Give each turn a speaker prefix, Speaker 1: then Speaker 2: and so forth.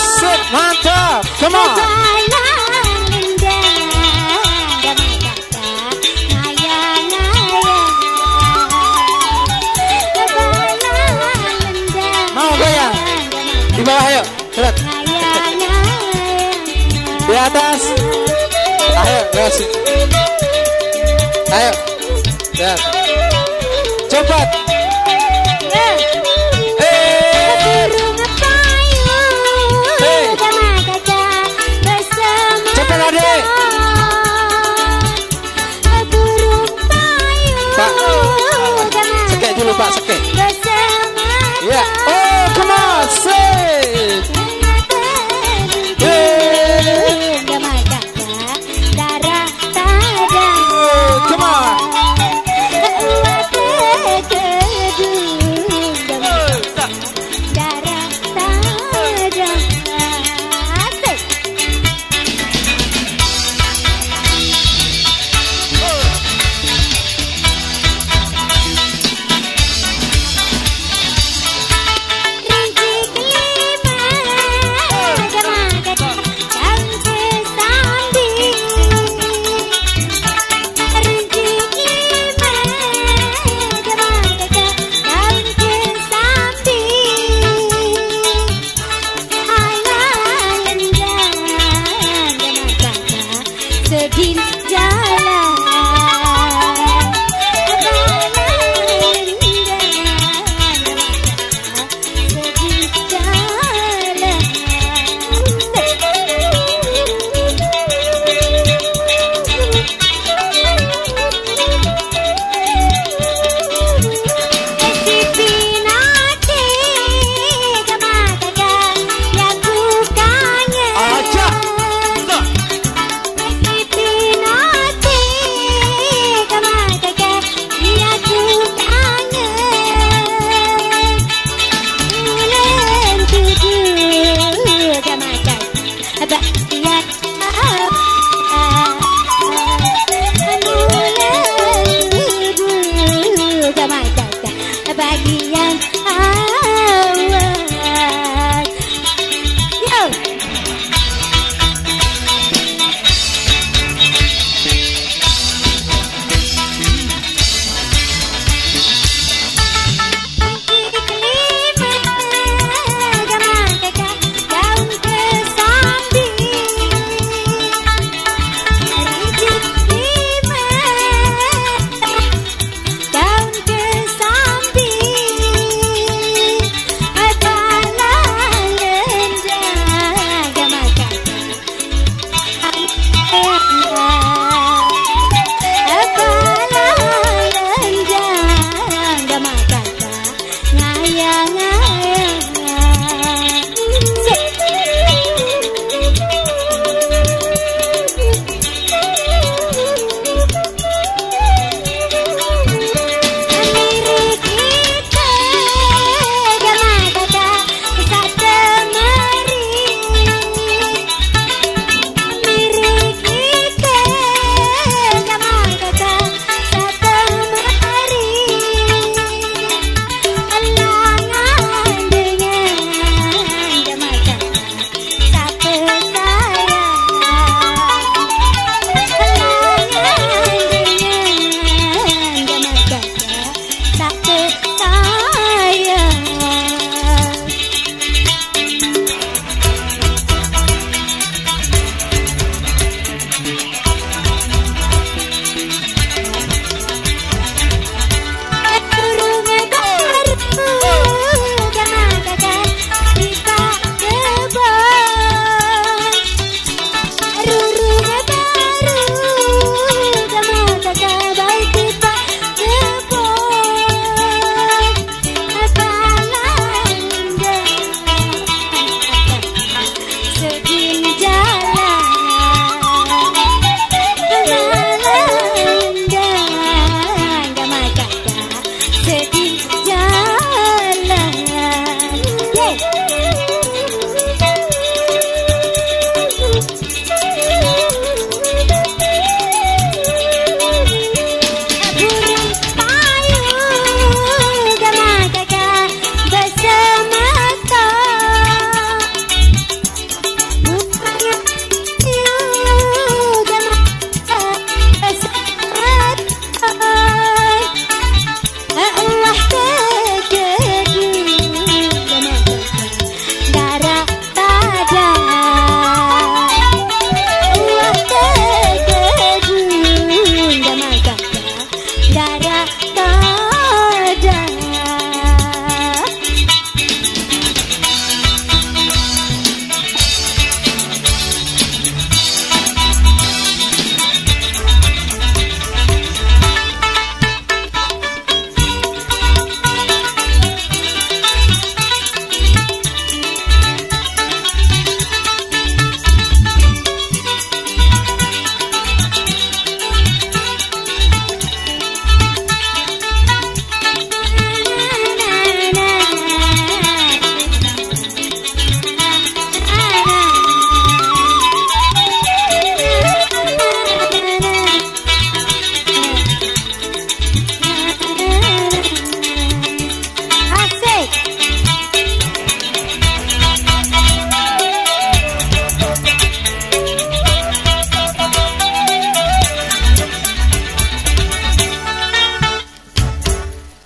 Speaker 1: Asik,
Speaker 2: mantap. Come on.
Speaker 1: di bawah ayo. Cepat. Di atas.
Speaker 2: Ayo terus ayo. Cepat cepat. basket.